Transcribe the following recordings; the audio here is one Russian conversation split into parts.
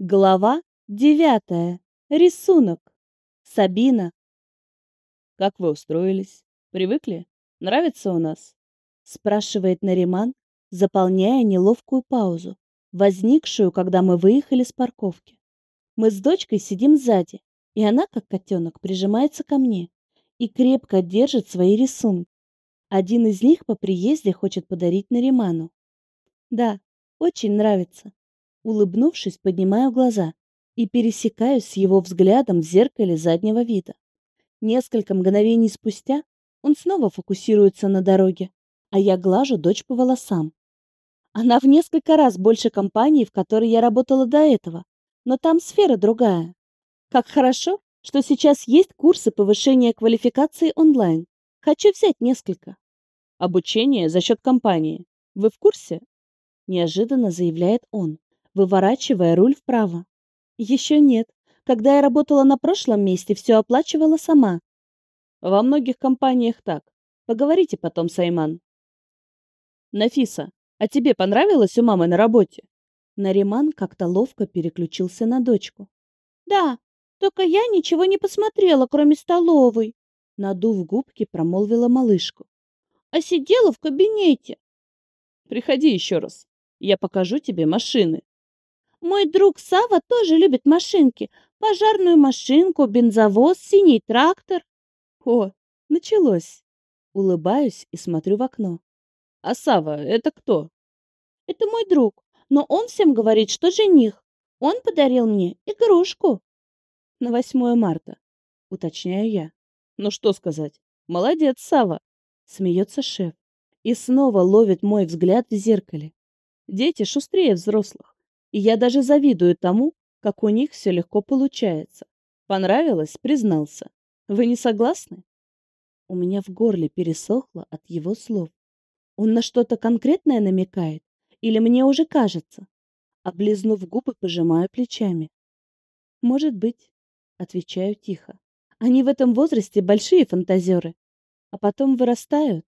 Глава девятая. Рисунок. Сабина. Как вы устроились? Привыкли? Нравится у нас? Спрашивает Нариман, заполняя неловкую паузу, возникшую, когда мы выехали с парковки. Мы с дочкой сидим сзади, и она, как котенок, прижимается ко мне и крепко держит свои рисунки. Один из них по приезде хочет подарить Нариману. Да, очень нравится. Улыбнувшись, поднимаю глаза и пересекаюсь с его взглядом в зеркале заднего вида. Несколько мгновений спустя он снова фокусируется на дороге, а я глажу дочь по волосам. Она в несколько раз больше компании, в которой я работала до этого, но там сфера другая. Как хорошо, что сейчас есть курсы повышения квалификации онлайн. Хочу взять несколько. Обучение за счет компании. Вы в курсе? Неожиданно заявляет он выворачивая руль вправо. Еще нет. Когда я работала на прошлом месте, все оплачивала сама. Во многих компаниях так. Поговорите потом с Айман. Нафиса, а тебе понравилось у мамы на работе? Нариман как-то ловко переключился на дочку. Да, только я ничего не посмотрела, кроме столовой. Надув губки, промолвила малышку. А сидела в кабинете. Приходи еще раз. Я покажу тебе машины. Мой друг Сава тоже любит машинки. Пожарную машинку, бензовоз, синий трактор. О, началось. Улыбаюсь и смотрю в окно. А Сава, это кто? Это мой друг, но он всем говорит, что жених. Он подарил мне игрушку. На 8 марта, уточняю я. Ну что сказать? Молодец, Сава. Смеется шеф и снова ловит мой взгляд в зеркале. Дети шустрее взрослых. И я даже завидую тому, как у них все легко получается. Понравилось, признался. Вы не согласны? У меня в горле пересохло от его слов. Он на что-то конкретное намекает? Или мне уже кажется? Облизнув губы, пожимаю плечами. Может быть, отвечаю тихо. Они в этом возрасте большие фантазеры, а потом вырастают.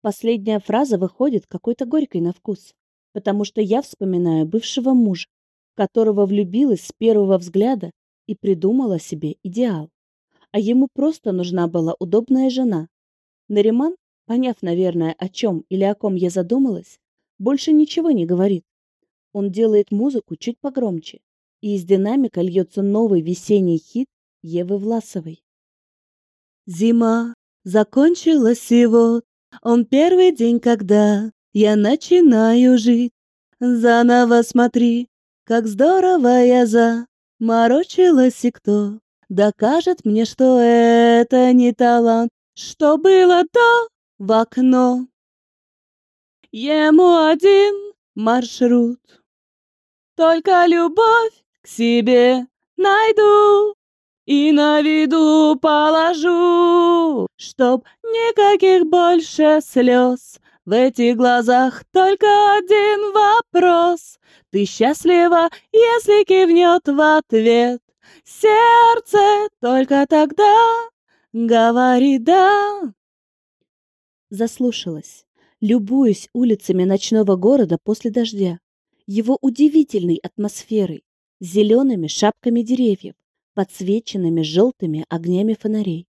Последняя фраза выходит какой-то горькой на вкус потому что я вспоминаю бывшего мужа, которого влюбилась с первого взгляда и придумала себе идеал. А ему просто нужна была удобная жена. Нариман, поняв, наверное, о чем или о ком я задумалась, больше ничего не говорит. Он делает музыку чуть погромче, и из динамика льется новый весенний хит Евы Власовой. Зима закончилась, и вот он первый день, когда я начинаю жить. Заново смотри, как здорово я заморочилась, и кто докажет мне, что это не талант, что было то в окно. Ему один маршрут, только любовь к себе найду и на виду положу, чтоб никаких больше слез в этих глазах только один вопрос. Ты счастлива, если кивнет в ответ. Сердце только тогда говорит «да». Заслушалась, любуясь улицами ночного города после дождя, его удивительной атмосферой, зелеными шапками деревьев, подсвеченными желтыми огнями фонарей.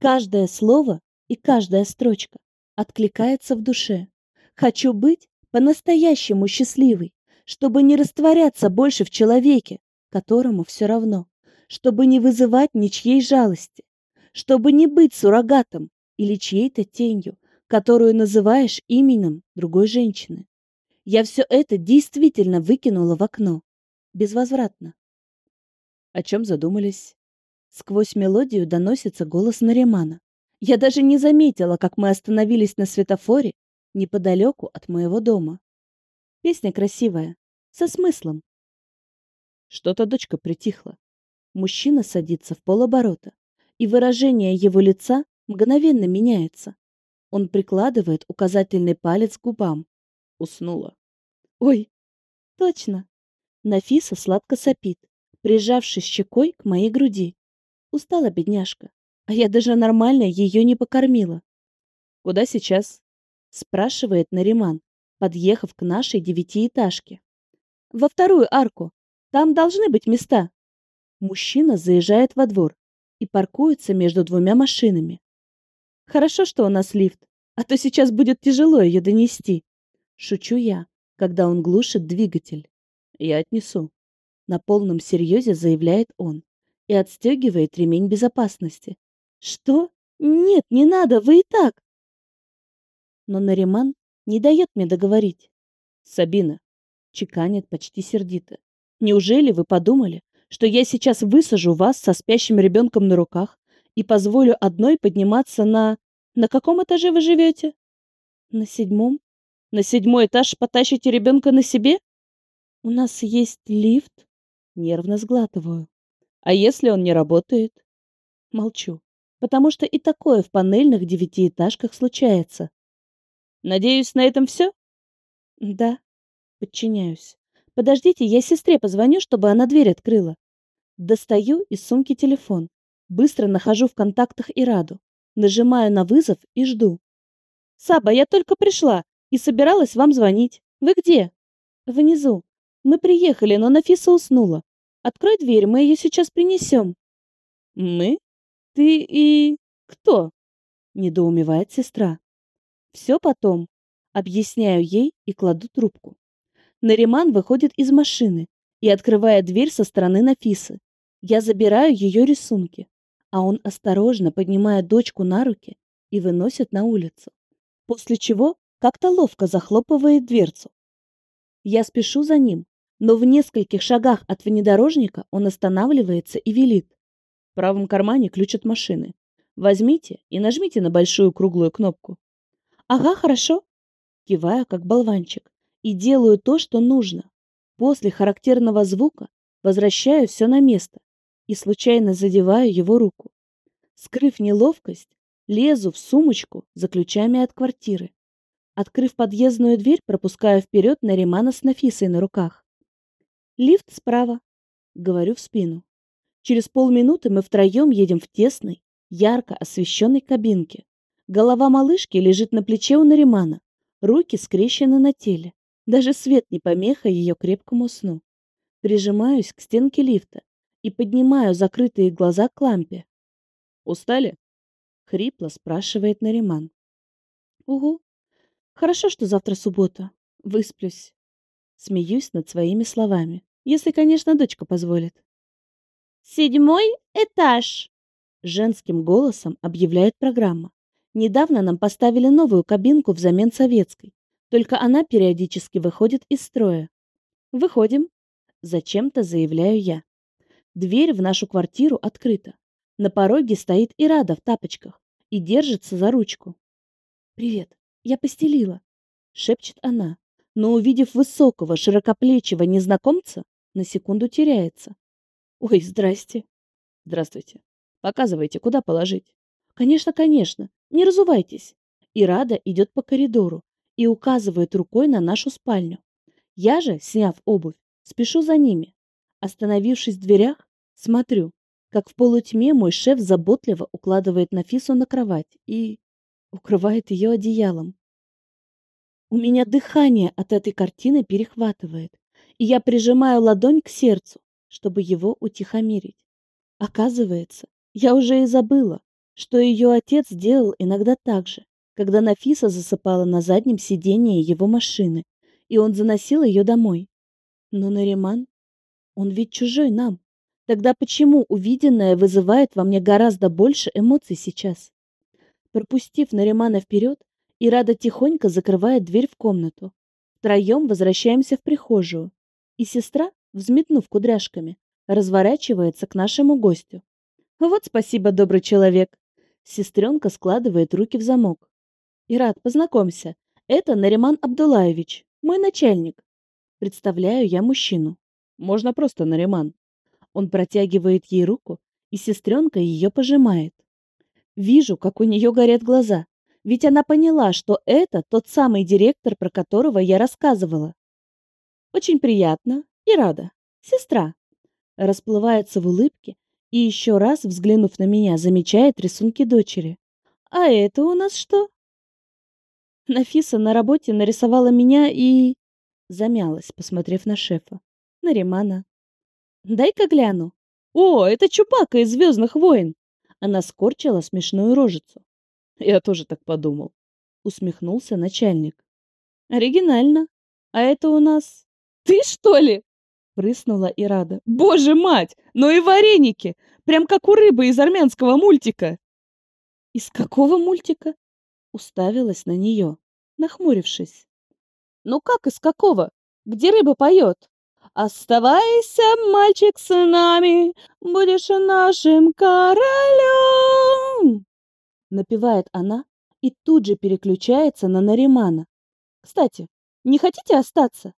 Каждое слово и каждая строчка откликается в душе. Хочу быть по-настоящему счастливой, чтобы не растворяться больше в человеке, которому все равно, чтобы не вызывать ничьей жалости, чтобы не быть суррогатом или чьей-то тенью, которую называешь именем другой женщины. Я все это действительно выкинула в окно. Безвозвратно. О чем задумались? Сквозь мелодию доносится голос Наримана. Я даже не заметила, как мы остановились на светофоре неподалеку от моего дома. Песня красивая, со смыслом. Что-то дочка притихла. Мужчина садится в полоборота, и выражение его лица мгновенно меняется. Он прикладывает указательный палец к губам. Уснула. Ой, точно. Нафиса сладко сопит, прижавшись щекой к моей груди. Устала бедняжка. А я даже нормально ее не покормила. Куда сейчас? спрашивает Нариман, подъехав к нашей девятиэтажке. Во вторую арку. Там должны быть места. Мужчина заезжает во двор и паркуется между двумя машинами. Хорошо, что у нас лифт, а то сейчас будет тяжело ее донести. Шучу я, когда он глушит двигатель. Я отнесу. На полном серьезе заявляет он и отстегивает ремень безопасности. Что? Нет, не надо, вы и так. Но Нариман не дает мне договорить. Сабина, чеканит почти сердито. Неужели вы подумали, что я сейчас высажу вас со спящим ребенком на руках и позволю одной подниматься на... На каком этаже вы живете? На седьмом. На седьмой этаж потащите ребенка на себе? У нас есть лифт. Нервно сглатываю. А если он не работает? Молчу, потому что и такое в панельных девятиэтажках случается. Надеюсь, на этом все? Да. Подчиняюсь. Подождите, я сестре позвоню, чтобы она дверь открыла. Достаю из сумки телефон. Быстро нахожу в контактах Ираду. Нажимаю на вызов и жду. «Саба, я только пришла и собиралась вам звонить. Вы где?» «Внизу. Мы приехали, но Нафиса уснула. Открой дверь, мы ее сейчас принесем». «Мы? Ты и... кто?» Недоумевает сестра. «Все потом». Объясняю ей и кладу трубку. Нариман выходит из машины и открывает дверь со стороны Нафисы. Я забираю ее рисунки, а он осторожно поднимает дочку на руки и выносит на улицу. После чего как-то ловко захлопывает дверцу. Я спешу за ним, но в нескольких шагах от внедорожника он останавливается и велит. В правом кармане ключ от машины. Возьмите и нажмите на большую круглую кнопку. Ага, хорошо. Киваю, как болванчик и делаю то, что нужно. После характерного звука возвращаю все на место и случайно задеваю его руку. Скрыв неловкость, лезу в сумочку за ключами от квартиры. Открыв подъездную дверь, пропускаю вперед Наримана с Нафисой на руках. Лифт справа, говорю в спину. Через полминуты мы втроем едем в тесной, ярко освещенной кабинке. Голова малышки лежит на плече у Наримана, руки скрещены на теле. Даже свет не помеха ее крепкому сну. Прижимаюсь к стенке лифта и поднимаю закрытые глаза к лампе. «Устали?» — хрипло спрашивает Нариман. «Угу. Хорошо, что завтра суббота. Высплюсь». Смеюсь над своими словами, если, конечно, дочка позволит. «Седьмой этаж!» Женским голосом объявляет программа. Недавно нам поставили новую кабинку взамен советской. Только она периодически выходит из строя. Выходим. Зачем-то заявляю я. Дверь в нашу квартиру открыта. На пороге стоит Ирада в тапочках и держится за ручку. «Привет, я постелила», — шепчет она, но, увидев высокого, широкоплечего незнакомца, на секунду теряется. «Ой, здрасте». «Здравствуйте. Показывайте, куда положить». «Конечно, конечно. Не разувайтесь». Ирада идет по коридору, и указывает рукой на нашу спальню. Я же, сняв обувь, спешу за ними. Остановившись в дверях, смотрю, как в полутьме мой шеф заботливо укладывает Нафису на кровать и укрывает ее одеялом. У меня дыхание от этой картины перехватывает, и я прижимаю ладонь к сердцу, чтобы его утихомирить. Оказывается, я уже и забыла, что ее отец делал иногда так же, когда Нафиса засыпала на заднем сидении его машины, и он заносил ее домой. Но Нариман, он ведь чужой нам. Тогда почему увиденное вызывает во мне гораздо больше эмоций сейчас? Пропустив Наримана вперед, Ирада тихонько закрывает дверь в комнату. Втроем возвращаемся в прихожую, и сестра, взметнув кудряшками, разворачивается к нашему гостю. Вот спасибо, добрый человек. Сестренка складывает руки в замок. Ират, познакомься. Это Нариман Абдулаевич, мой начальник. Представляю я мужчину. Можно просто Нариман. Он протягивает ей руку, и сестренка ее пожимает. Вижу, как у нее горят глаза, ведь она поняла, что это тот самый директор, про которого я рассказывала. Очень приятно и рада. Сестра. Расплывается в улыбке и еще раз, взглянув на меня, замечает рисунки дочери. А это у нас что? Нафиса на работе нарисовала меня и... Замялась, посмотрев на шефа. На Римана. Дай-ка гляну. О, это Чубака из «Звездных войн». Она скорчила смешную рожицу. Я тоже так подумал. Усмехнулся начальник. Оригинально. А это у нас... Ты, что ли? Прыснула Ирада. Боже мать! Ну и вареники! Прям как у рыбы из армянского мультика. Из какого мультика? Уставилась на нее, нахмурившись. Ну как из какого? Где рыба поет? Оставайся, мальчик, с нами, будешь нашим королем. Напевает она и тут же переключается на Наримана. Кстати, не хотите остаться?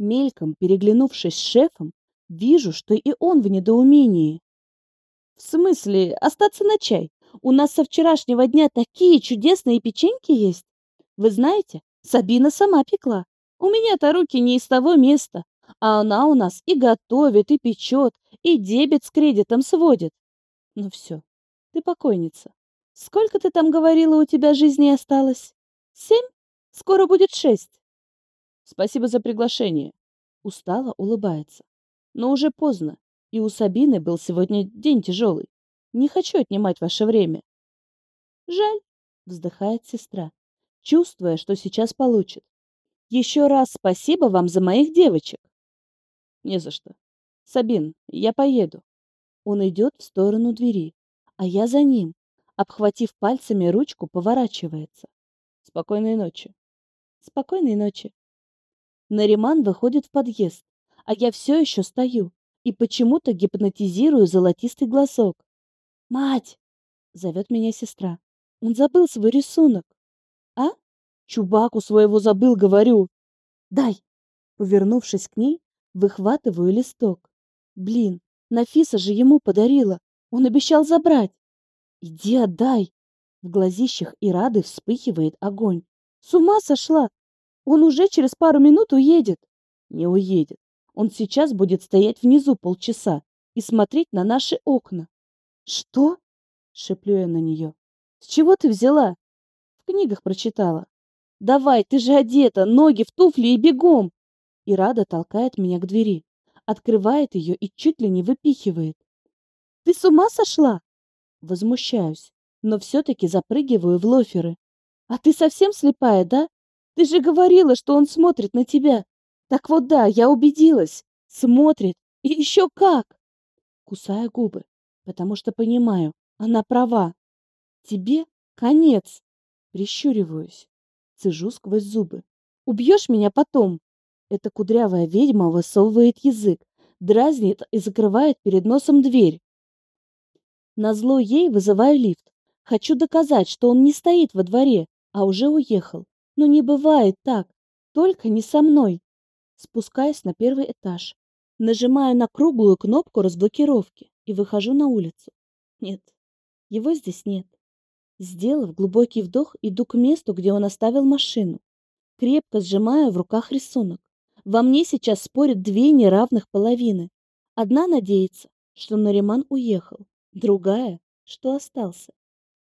Мельком переглянувшись с шефом, вижу, что и он в недоумении. В смысле, остаться на чай? У нас со вчерашнего дня такие чудесные печеньки есть. Вы знаете, Сабина сама пекла. У меня-то руки не из того места, а она у нас и готовит, и печет, и дебет с кредитом сводит. Ну все, ты покойница. Сколько ты там говорила, у тебя жизни осталось? Семь? Скоро будет шесть. Спасибо за приглашение. Устала, улыбается. Но уже поздно, и у Сабины был сегодня день тяжелый. Не хочу отнимать ваше время. Жаль, вздыхает сестра, чувствуя, что сейчас получит. Еще раз спасибо вам за моих девочек. Не за что. Сабин, я поеду. Он идет в сторону двери, а я за ним, обхватив пальцами ручку, поворачивается. Спокойной ночи. Спокойной ночи. Нариман выходит в подъезд, а я все еще стою и почему-то гипнотизирую золотистый глазок. «Мать!» — зовет меня сестра. «Он забыл свой рисунок». «А?» Чубаку своего забыл, говорю. Дай. Повернувшись к ней, выхватываю листок. Блин, Нафиса же ему подарила. Он обещал забрать. Иди отдай. В глазищах Ирады вспыхивает огонь. С ума сошла. Он уже через пару минут уедет. Не уедет. Он сейчас будет стоять внизу полчаса и смотреть на наши окна. Что? Шеплю я на нее. С чего ты взяла? В книгах прочитала. Давай, ты же одета, ноги в туфли и бегом. И Рада толкает меня к двери, открывает ее и чуть ли не выпихивает. Ты с ума сошла? Возмущаюсь, но все-таки запрыгиваю в лоферы. А ты совсем слепая, да? Ты же говорила, что он смотрит на тебя. Так вот да, я убедилась. Смотрит. И еще как. Кусаю губы, потому что понимаю, она права. Тебе конец. Прищуриваюсь. Цежу сквозь зубы. Убьешь меня потом. Эта кудрявая ведьма высовывает язык, дразнит и закрывает перед носом дверь. Назло ей вызываю лифт. Хочу доказать, что он не стоит во дворе, а уже уехал. Но не бывает так. Только не со мной. Спускаюсь на первый этаж. Нажимаю на круглую кнопку разблокировки и выхожу на улицу. Нет, его здесь нет. Сделав глубокий вдох, иду к месту, где он оставил машину. Крепко сжимаю в руках рисунок. Во мне сейчас спорят две неравных половины. Одна надеется, что Нариман уехал, другая, что остался.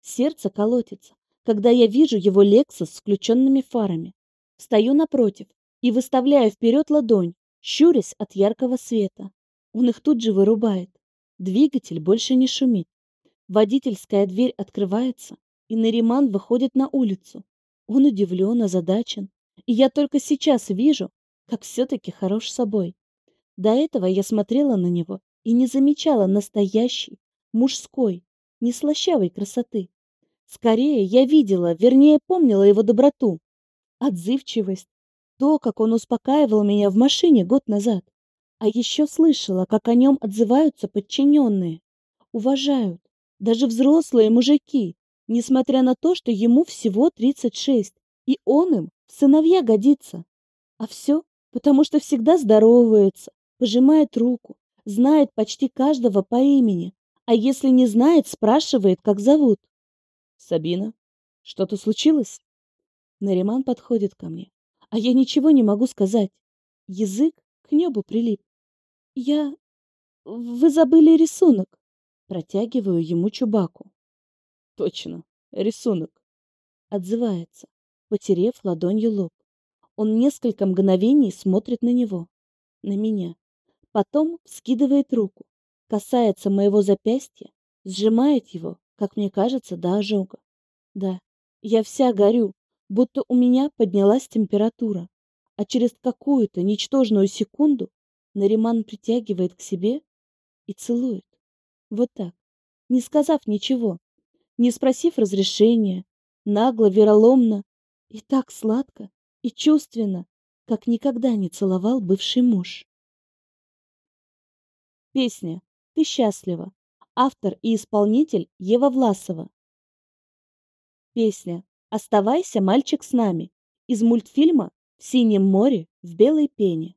Сердце колотится, когда я вижу его Лексус с включенными фарами. Стою напротив и выставляю вперед ладонь, щурясь от яркого света. Он их тут же вырубает. Двигатель больше не шумит. Водительская дверь открывается, и Нариман выходит на улицу. Он удивлен, озадачен, и я только сейчас вижу, как все-таки хорош собой. До этого я смотрела на него и не замечала настоящей, мужской, неслащавой красоты. Скорее, я видела, вернее, помнила его доброту, отзывчивость, то, как он успокаивал меня в машине год назад. А еще слышала, как о нем отзываются подчиненные, уважают, даже взрослые мужики, несмотря на то, что ему всего 36, и он им в сыновья годится. А все потому что всегда здоровается, пожимает руку, знает почти каждого по имени, а если не знает, спрашивает, как зовут. Сабина, что-то случилось? Нариман подходит ко мне, а я ничего не могу сказать. Язык к небу прилип. Я... Вы забыли рисунок. Протягиваю ему Чубаку. Точно, рисунок. Отзывается, потерев ладонью лоб. Он несколько мгновений смотрит на него, на меня. Потом вскидывает руку, касается моего запястья, сжимает его, как мне кажется, до ожога. Да, я вся горю, будто у меня поднялась температура, а через какую-то ничтожную секунду Нариман притягивает к себе и целует. Вот так, не сказав ничего, не спросив разрешения, нагло, вероломно и так сладко и чувственно, как никогда не целовал бывший муж. Песня «Ты счастлива». Автор и исполнитель Ева Власова. Песня «Оставайся, мальчик, с нами» из мультфильма «В синем море в белой пене».